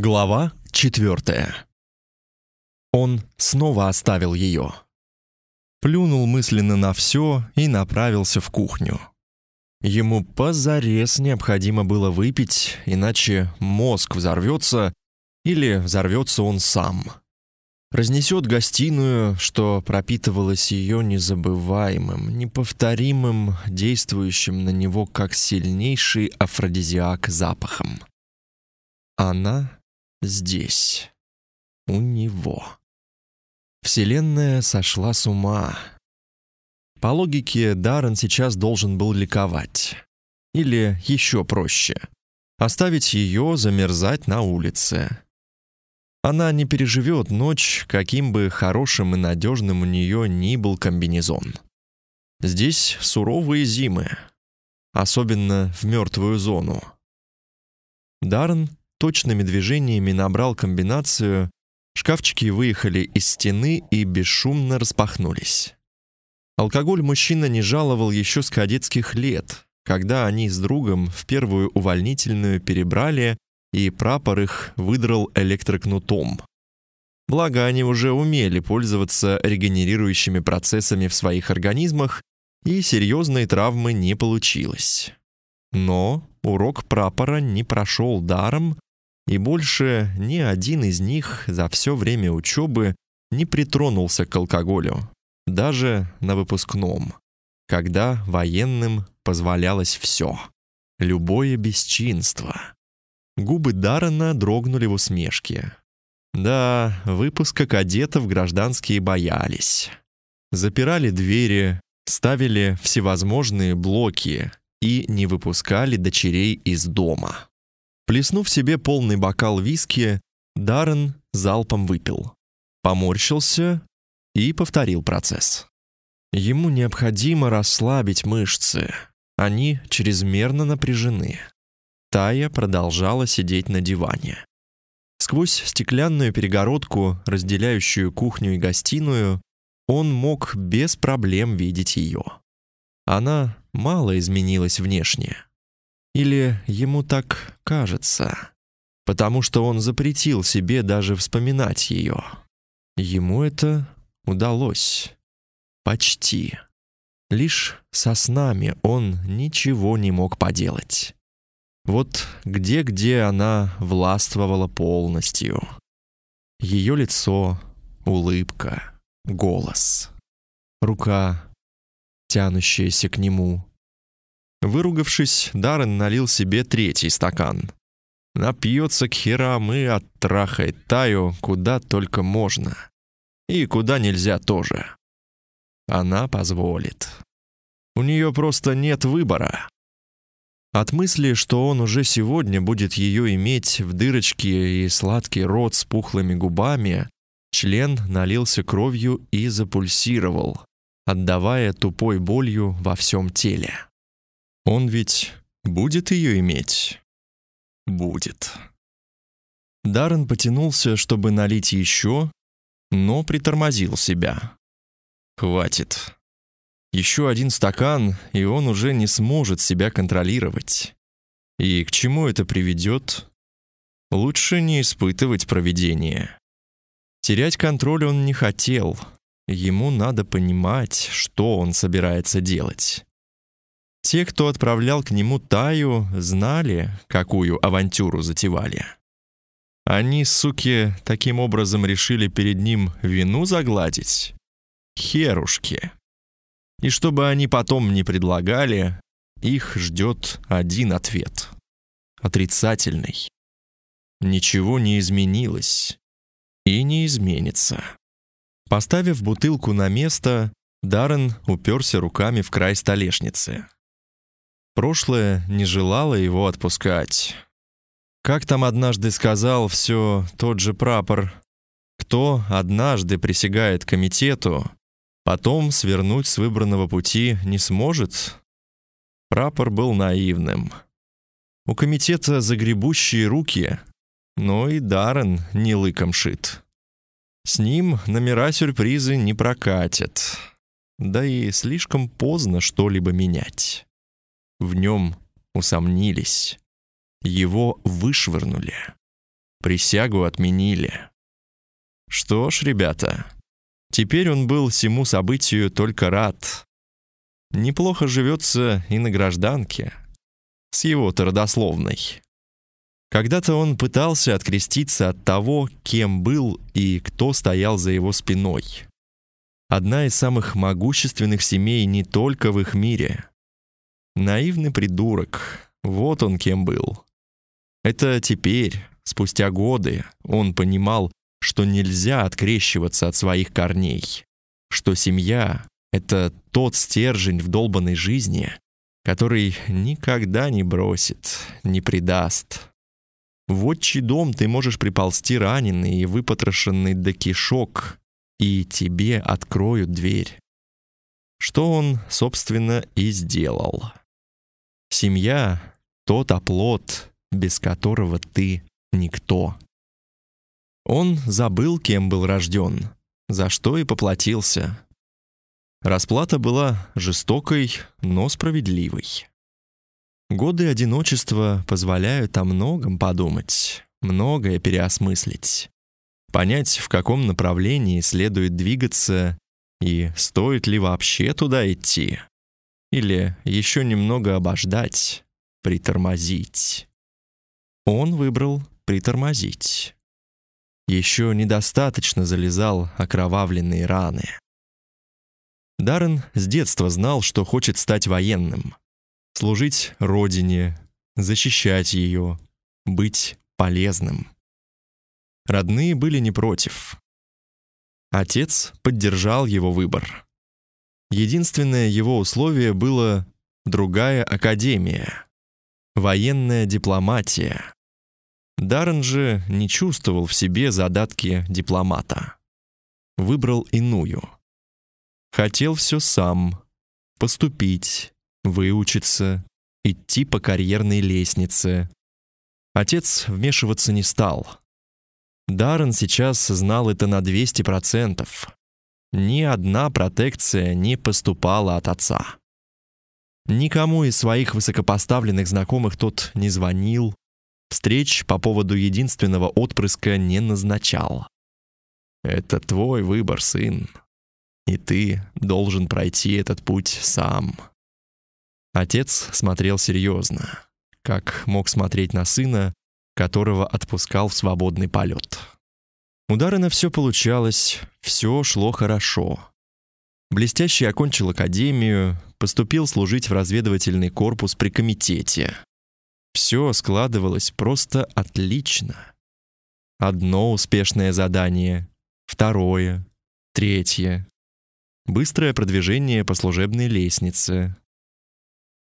Глава четвертая. Он снова оставил ее. Плюнул мысленно на все и направился в кухню. Ему позарез необходимо было выпить, иначе мозг взорвется или взорвется он сам. Разнесет гостиную, что пропитывалось ее незабываемым, неповторимым, действующим на него как сильнейший афродизиак запахом. Она здесь, у него. Вселенная сошла с ума. По логике, Даррен сейчас должен был ликовать. Или еще проще — оставить ее замерзать на улице. Она не переживет ночь, каким бы хорошим и надежным у нее ни был комбинезон. Здесь суровые зимы, особенно в мертвую зону. Даррен точными движениями набрал комбинацию, шкафчики выехали из стены и бесшумно распахнулись. Алкоголь мужчина не жаловал еще с кадетских лет, когда они с другом в первую увольнительную перебрали, и прапор их выдрал электрокнутом. Благо, они уже умели пользоваться регенерирующими процессами в своих организмах, и серьезной травмы не получилось. Но урок прапора не прошел даром, и больше ни один из них за все время учебы не притронулся к алкоголю, даже на выпускном, когда военным позволялось все, любое бесчинство. Губы Даррена дрогнули в усмешке. Да, выпуска кадетов гражданские боялись. Запирали двери, ставили всевозможные блоки и не выпускали дочерей из дома. Плеснув себе полный бокал виски, Даррен залпом выпил. Поморщился и повторил процесс. Ему необходимо расслабить мышцы. Они чрезмерно напряжены. Тая продолжала сидеть на диване. Сквозь стеклянную перегородку, разделяющую кухню и гостиную, он мог без проблем видеть ее. Она мало изменилась внешне. Или ему так кажется, потому что он запретил себе даже вспоминать ее. Ему это удалось. Почти. Лишь со снами он ничего не мог поделать. Вот где-где она властвовала полностью. Ее лицо, улыбка, голос, рука, тянущаяся к нему, Выругавшись, Даррен налил себе третий стакан. Напьется к херам и оттрахает Таю куда только можно. И куда нельзя тоже. Она позволит. У нее просто нет выбора. От мысли, что он уже сегодня будет ее иметь в дырочке и сладкий рот с пухлыми губами, член налился кровью и запульсировал, отдавая тупой болью во всем теле. Он ведь будет ее иметь? Будет. Даррен потянулся, чтобы налить еще, но притормозил себя. Хватит. Еще один стакан, и он уже не сможет себя контролировать. И к чему это приведет? Лучше не испытывать провидение. Терять контроль он не хотел. Ему надо понимать, что он собирается делать. Те, кто отправлял к нему Таю, знали, какую авантюру затевали. Они, суки, таким образом решили перед ним вину загладить. Херушки. И чтобы они потом не предлагали, их ждет один ответ. Отрицательный. Ничего не изменилось. И не изменится. Поставив бутылку на место, Даррен уперся руками в край столешницы. Прошлое не желало его отпускать. Как там однажды сказал все тот же прапор, кто однажды присягает комитету, потом свернуть с выбранного пути не сможет? Прапор был наивным. У комитета загребущие руки, но и Даррен не лыком шит. С ним номера сюрпризы не прокатят. Да и слишком поздно что-либо менять. В нем усомнились. Его вышвырнули. Присягу отменили. Что ж, ребята, теперь он был всему событию только рад. Неплохо живется и на гражданке, с его-то родословной. Когда-то он пытался откреститься от того, кем был и кто стоял за его спиной. Одна из самых могущественных семей не только в их мире. Наивный придурок, вот он кем был. Это теперь, спустя годы, он понимал, что нельзя открещиваться от своих корней, что семья — это тот стержень в долбанной жизни, который никогда не бросит, не предаст. В отчий дом ты можешь приползти раненый и выпотрошенный до кишок, и тебе откроют дверь. Что он, собственно, и сделал. Семья — тот оплот, без которого ты никто. Он забыл, кем был рожден, за что и поплатился. Расплата была жестокой, но справедливой. Годы одиночества позволяют о многом подумать, многое переосмыслить, понять, в каком направлении следует двигаться и стоит ли вообще туда идти, или еще немного обождать, притормозить. Он выбрал притормозить. Еще недостаточно залезал окровавленные раны. Даррен с детства знал, что хочет стать военным. Служить родине, защищать ее, быть полезным. Родные были не против. Отец поддержал его выбор. Единственное его условие было другая академия, военная дипломатия. Даррен же не чувствовал в себе задатки дипломата. Выбрал иную — Хотел все сам. Поступить, выучиться, идти по карьерной лестнице. Отец вмешиваться не стал. Даррен сейчас знал это на 200%. Ни одна протекция не поступала от отца. Никому из своих высокопоставленных знакомых тот не звонил, встреч по поводу единственного отпрыска не назначал. «Это твой выбор, сын», и ты должен пройти этот путь сам. Отец смотрел серьезно, как мог смотреть на сына, которого отпускал в свободный полет. У Даррена все получалось, все шло хорошо. Блестяще окончил академию, поступил служить в разведывательный корпус при комитете. Все складывалось просто отлично. Одно успешное задание, второе, третье быстрое продвижение по служебной лестнице.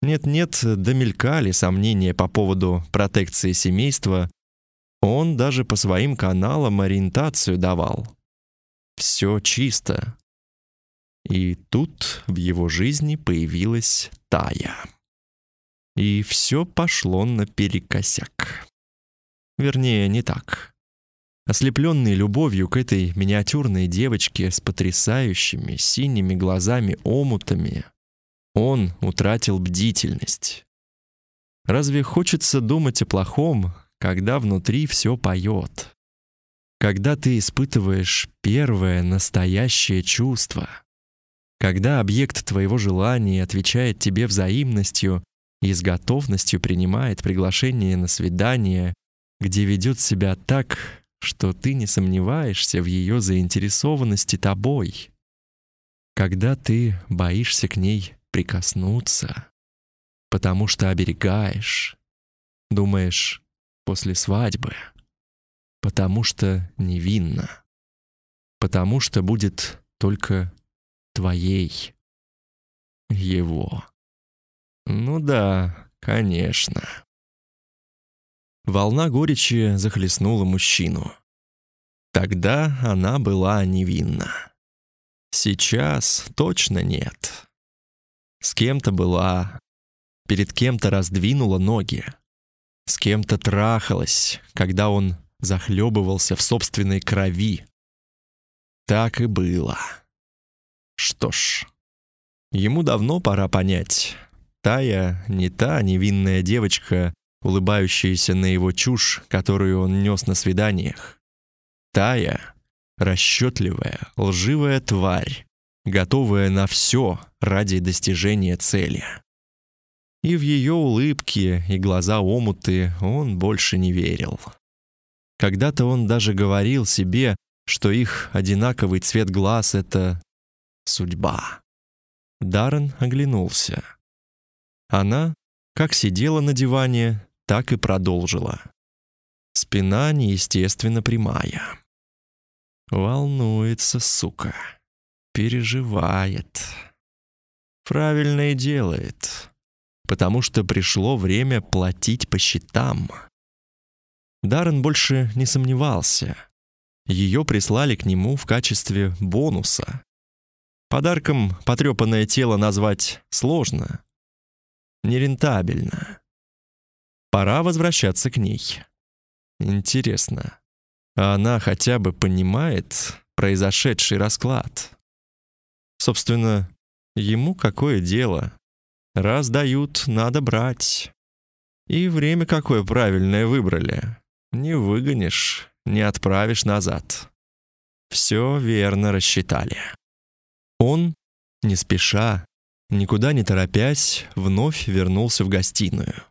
Нет-нет, домелькали сомнения по поводу протекции семейства. Он даже по своим каналам ориентацию давал. Все чисто. И тут в его жизни появилась Тая. И все пошло наперекосяк. Вернее, не так. Ослепленный любовью к этой миниатюрной девочке с потрясающими синими глазами-омутами, он утратил бдительность. Разве хочется думать о плохом, когда внутри все поет? Когда ты испытываешь первое настоящее чувство? Когда объект твоего желания отвечает тебе взаимностью и с готовностью принимает приглашение на свидание, где ведет себя так, что ты не сомневаешься в ее заинтересованности тобой. Когда ты боишься к ней прикоснуться, потому что оберегаешь, думаешь после свадьбы, потому что невинна, потому что будет только твоей, его. Ну да, конечно. Волна горечи захлестнула мужчину. Тогда она была невинна. Сейчас точно нет. С кем-то была, перед кем-то раздвинула ноги, с кем-то трахалась, когда он захлебывался в собственной крови. Так и было. Что ж, ему давно пора понять. Тая не та невинная девочка, улыбающаяся на его чушь, которую он нес на свиданиях. Тая — расчетливая, лживая тварь, готовая на все ради достижения цели. И в ее улыбки и глаза омуты он больше не верил. Когда-то он даже говорил себе, что их одинаковый цвет глаз — это судьба. Даррен оглянулся. Она как сидела на диване, так и продолжила. Спина неестественно прямая. Волнуется, сука. Переживает. Правильно и делает. Потому что пришло время платить по счетам. Даррен больше не сомневался. Ее прислали к нему в качестве бонуса. Подарком потрепанное тело назвать сложно. Нерентабельно. Пора возвращаться к ней. Интересно, а она хотя бы понимает произошедший расклад? Собственно, ему какое дело? Раз дают, надо брать. И время какое правильное выбрали. Не выгонишь, не отправишь назад. Все верно рассчитали. Он, не спеша, никуда не торопясь, вновь вернулся в гостиную.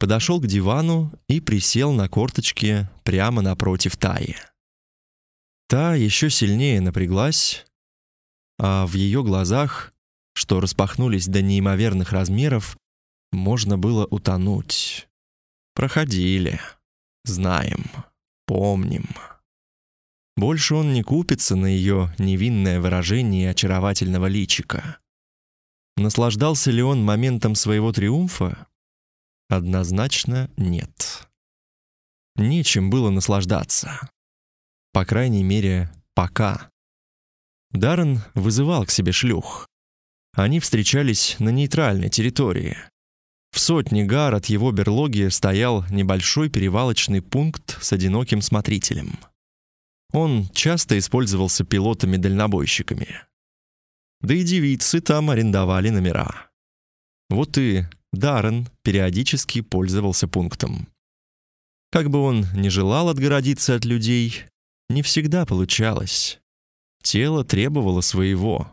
Подошел к дивану и присел на корточки прямо напротив Таи. Та еще сильнее напряглась, а в ее глазах, что распахнулись до неимоверных размеров, можно было утонуть. Проходили. Знаем, помним. Больше он не купится на ее невинное выражение очаровательного личика. Наслаждался ли он моментом своего триумфа? Однозначно нет. Нечем было наслаждаться. По крайней мере, пока. Даррен вызывал к себе шлюх. Они встречались на нейтральной территории. В сотне гар от его берлоги стоял небольшой перевалочный пункт с одиноким смотрителем. Он часто использовался пилотами-дальнобойщиками. Да и девицы там арендовали номера. Вот и Даррен периодически пользовался пунктом. Как бы он ни желал отгородиться от людей, не всегда получалось. Тело требовало своего.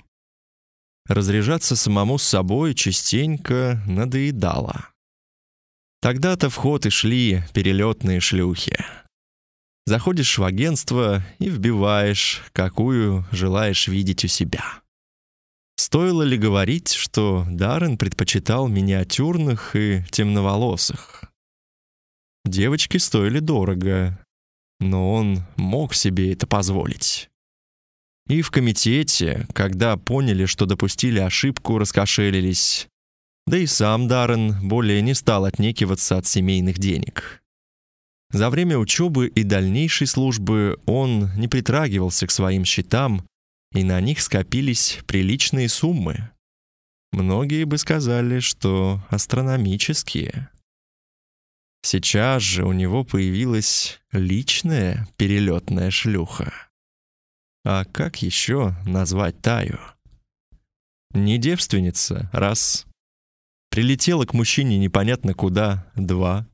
Разряжаться самому с собой частенько надоедало. Тогда-то в ход и шли перелетные шлюхи. Заходишь в агентство и вбиваешь, какую желаешь видеть у себя. Стоило ли говорить, что Даррен предпочитал миниатюрных и темноволосых? Девочки стоили дорого, но он мог себе это позволить. И в комитете, когда поняли, что допустили ошибку, раскошелились. Да и сам Даррен более не стал отнекиваться от семейных денег. За время учебы и дальнейшей службы он не притрагивался к своим счетам, и на них скопились приличные суммы. Многие бы сказали, что астрономические. Сейчас же у него появилась личная перелетная шлюха. А как еще назвать Таю? Не девственница, раз. Прилетела к мужчине непонятно куда, два.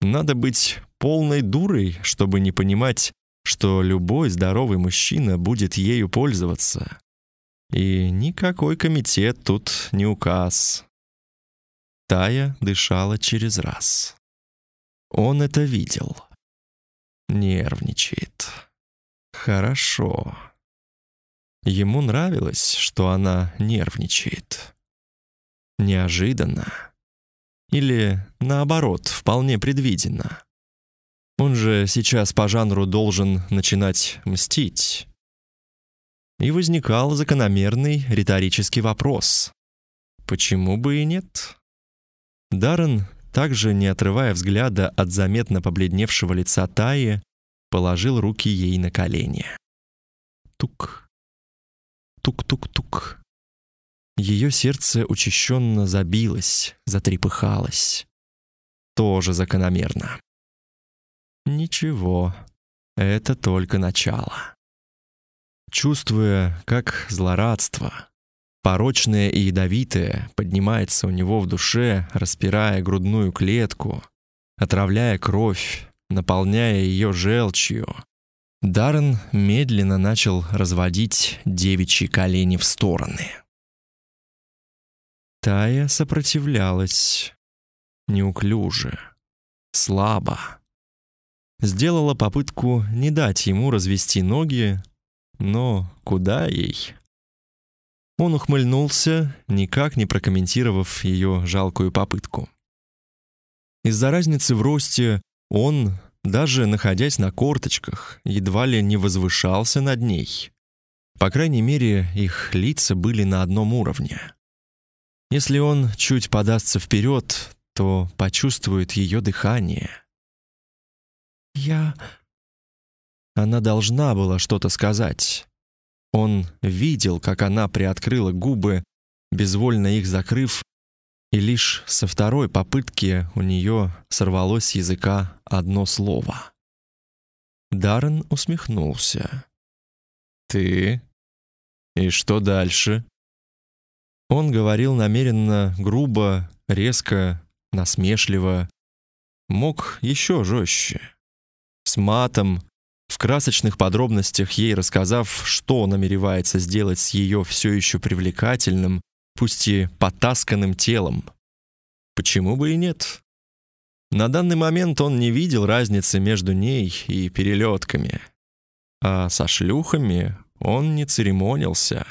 Надо быть полной дурой, чтобы не понимать, что любой здоровый мужчина будет ею пользоваться. И никакой комитет тут не указ. Тая дышала через раз. Он это видел. Нервничает. Хорошо. Ему нравилось, что она нервничает. Неожиданно. Или, наоборот, вполне предвиденно. Он же сейчас по жанру должен начинать мстить. И возникал закономерный риторический вопрос. Почему бы и нет? Даррен, также не отрывая взгляда от заметно побледневшего лица Таи, положил руки ей на колени. Тук. Тук-тук-тук. Ее сердце учащенно забилось, затрепыхалось. Тоже закономерно. Ничего, это только начало. Чувствуя, как злорадство, порочное и ядовитое поднимается у него в душе, распирая грудную клетку, отравляя кровь, наполняя ее желчью. Даррен медленно начал разводить девичьи колени в стороны. Тая сопротивлялась неуклюже, слабо. Сделала попытку не дать ему развести ноги, но куда ей? Он ухмыльнулся, никак не прокомментировав ее жалкую попытку. Из-за разницы в росте он, даже находясь на корточках, едва ли не возвышался над ней. По крайней мере, их лица были на одном уровне. Если он чуть подастся вперед, то почувствует ее дыхание. «Я...» Она должна была что-то сказать. Он видел, как она приоткрыла губы, безвольно их закрыв, и лишь со второй попытки у нее сорвалось с языка одно слово. Даррен усмехнулся. «Ты? И что дальше?» Он говорил намеренно грубо, резко, насмешливо. Мог еще жестче. С матом, в красочных подробностях ей рассказав, что намеревается сделать с ее все еще привлекательным, пусть и потасканным телом. Почему бы и нет? На данный момент он не видел разницы между ней и перелетками. А со шлюхами он не церемонился.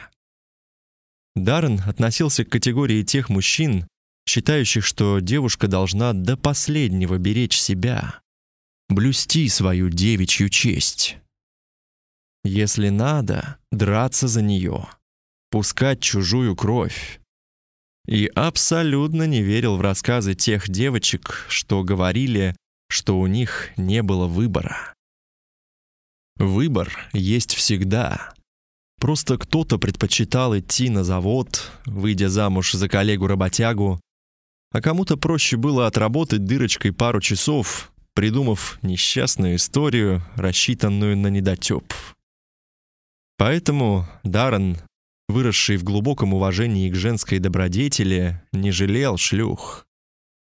Даррен относился к категории тех мужчин, считающих, что девушка должна до последнего беречь себя, блюсти свою девичью честь. Если надо, драться за нее, пускать чужую кровь. И абсолютно не верил в рассказы тех девочек, что говорили, что у них не было выбора. Выбор есть всегда. Просто кто-то предпочитал идти на завод, выйдя замуж за коллегу-работягу, а кому-то проще было отработать дырочкой пару часов, придумав несчастную историю, рассчитанную на недотеп. Поэтому Даррен, выросший в глубоком уважении к женской добродетели, не жалел шлюх.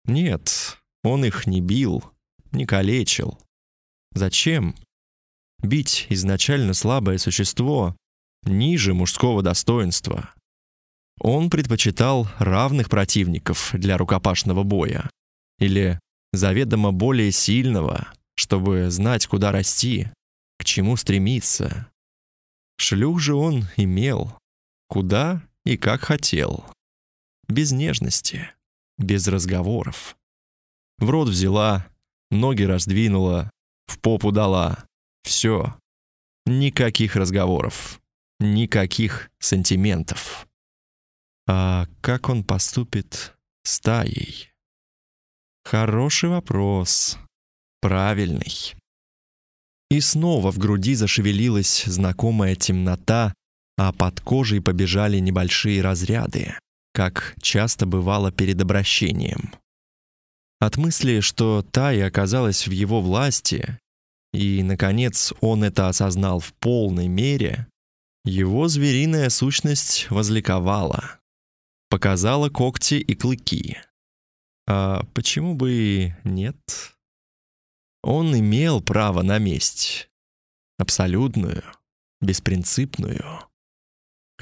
Нет, он их не бил, не калечил. Зачем? Бить изначально слабое существо ниже мужского достоинства. Он предпочитал равных противников для рукопашного боя или заведомо более сильного, чтобы знать, куда расти, к чему стремиться. Шлюх же он имел, куда и как хотел. Без нежности, без разговоров. В рот взяла, ноги раздвинула, в попу дала. Все. Никаких разговоров, никаких сантиментов. А как он поступит с Таей? Хороший вопрос. Правильный. И снова в груди зашевелилась знакомая темнота, а под кожей побежали небольшие разряды, как часто бывало перед обращением. От мысли, что Тая оказалась в его власти, и, наконец, он это осознал в полной мере, его звериная сущность возликовала, показала когти и клыки — а почему бы и нет? Он имел право на месть. Абсолютную, беспринципную.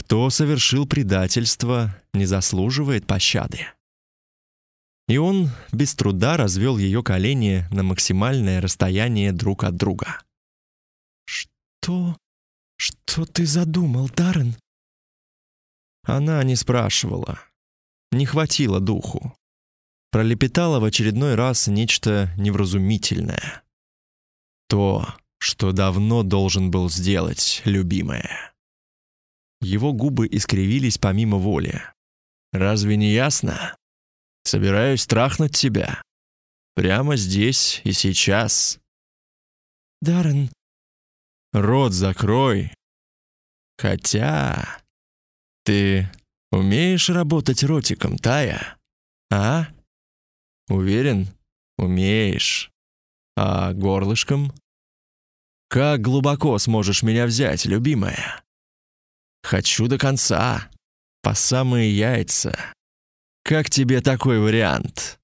Кто совершил предательство, не заслуживает пощады. И он без труда развел ее колени на максимальное расстояние друг от друга. «Что? Что ты задумал, Даррен?» Она не спрашивала. Не хватило духу пролепетала в очередной раз нечто невразумительное. То, что давно должен был сделать, любимая. Его губы искривились помимо воли. Разве не ясно? Собираюсь трахнуть тебя. Прямо здесь и сейчас. Даррен. Рот закрой. Хотя... Ты умеешь работать ротиком, Тая? А? Уверен? Умеешь. А горлышком? Как глубоко сможешь меня взять, любимая? Хочу до конца. по самые яйца. Как тебе такой вариант?»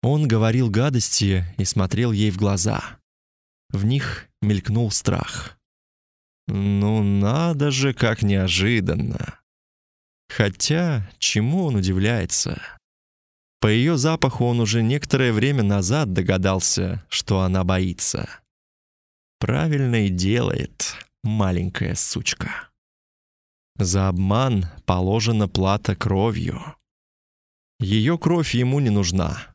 Он говорил гадости и смотрел ей в глаза. В них мелькнул страх. «Ну надо же, как неожиданно!» Хотя, чему он удивляется? По ее запаху он уже некоторое время назад догадался, что она боится. Правильно и делает, маленькая сучка. За обман положена плата кровью. Ее кровь ему не нужна.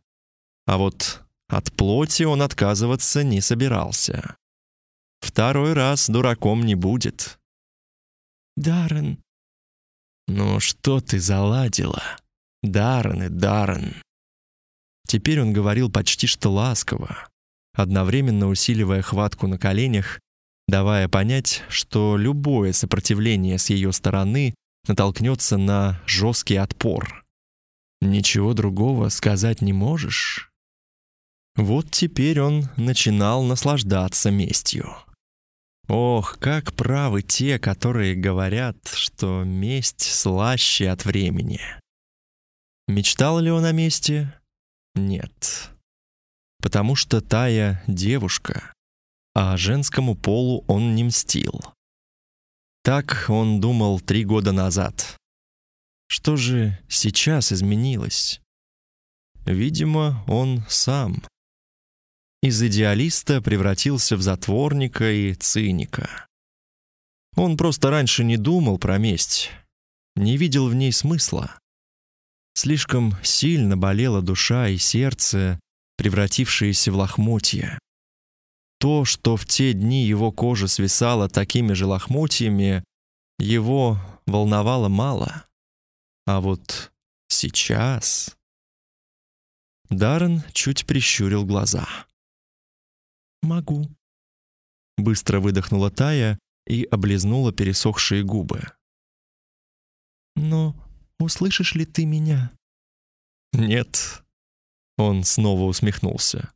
А вот от плоти он отказываться не собирался. Второй раз дураком не будет. Даррен. Ну что ты заладила? Даррен и Даррен. Теперь он говорил почти что ласково, одновременно усиливая хватку на коленях, давая понять, что любое сопротивление с ее стороны натолкнется на жесткий отпор. Ничего другого сказать не можешь. Вот теперь он начинал наслаждаться местью. Ох, как правы те, которые говорят, что месть слаще от времени. Мечтал ли он о мести? Нет. Потому что Тая — девушка, а женскому полу он не мстил. Так он думал три года назад. Что же сейчас изменилось? Видимо, он сам из идеалиста превратился в затворника и циника. Он просто раньше не думал про месть, не видел в ней смысла. Слишком сильно болела душа и сердце, превратившиеся в лохмотья. То, что в те дни его кожа свисала такими же лохмотьями, его волновало мало. А вот сейчас... Даррен чуть прищурил глаза. Могу. Быстро выдохнула Тая и облизнула пересохшие губы. Но услышишь ли ты меня? Нет. Он снова усмехнулся.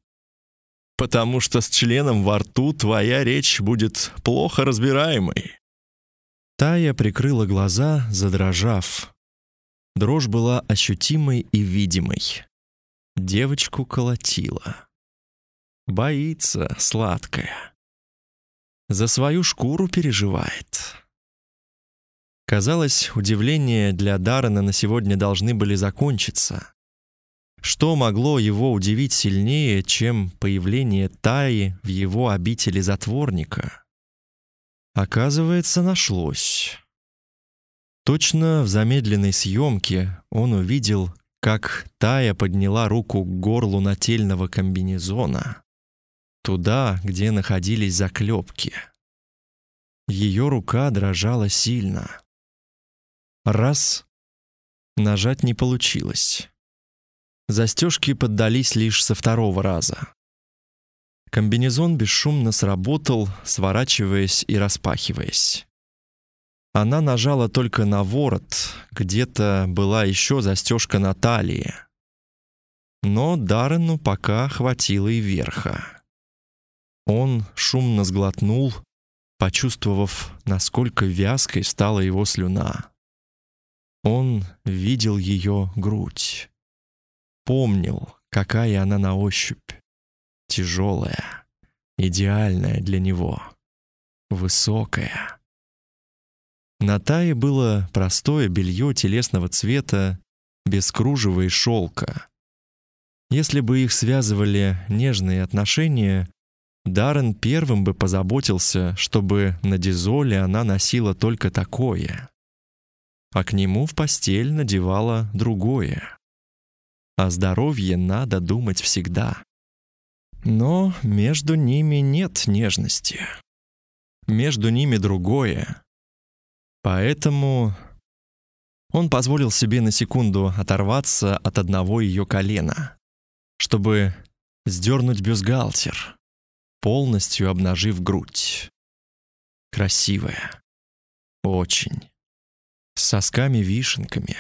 Потому что с членом во рту твоя речь будет плохо разбираемой. Тая прикрыла глаза, задрожав. Дрожь была ощутимой и видимой. Девочку колотила. Боится, сладкая. За свою шкуру переживает. Казалось, удивления для Даррена на сегодня должны были закончиться. Что могло его удивить сильнее, чем появление Таи в его обители затворника? Оказывается, нашлось. Точно в замедленной съемке он увидел, как Тая подняла руку к горлу нательного комбинезона, туда, где находились заклепки. Ее рука дрожала сильно. Раз нажать не получилось. Застежки поддались лишь со второго раза. Комбинезон бесшумно сработал, сворачиваясь и распахиваясь. Она нажала только на ворот, где-то была еще застежка на талии. Но Даррену пока хватило и верха. Он шумно сглотнул, почувствовав, насколько вязкой стала его слюна. Он видел ее грудь. Помнил, какая она на ощупь. Тяжелая, идеальная для него. Высокая. На Тае было простое белье телесного цвета, без кружева и шелка. Если бы их связывали нежные отношения, Даррен первым бы позаботился, чтобы на дизоле она носила только такое, а к нему в постель надевала другое. О здоровье надо думать всегда. Но между ними нет нежности. Между ними другое. Поэтому он позволил себе на секунду оторваться от одного ее колена, чтобы сдернуть бюстгальтер полностью обнажив грудь. Красивая. Очень. С сосками-вишенками,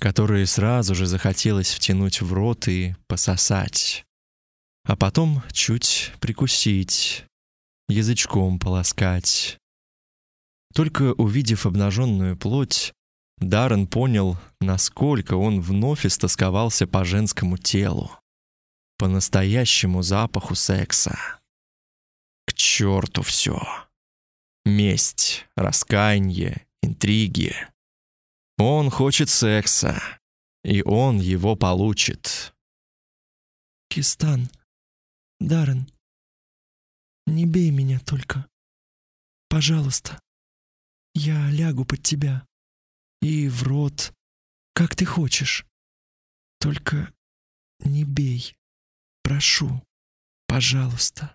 которые сразу же захотелось втянуть в рот и пососать. А потом чуть прикусить, язычком полоскать. Только увидев обнаженную плоть, Даррен понял, насколько он вновь истосковался по женскому телу, по настоящему запаху секса. К черту все. Месть, раскаяние, интриги. Он хочет секса, и он его получит. Кистан, Даррен, не бей меня только. Пожалуйста. Я лягу под тебя. И в рот, как ты хочешь. Только не бей. Прошу, пожалуйста.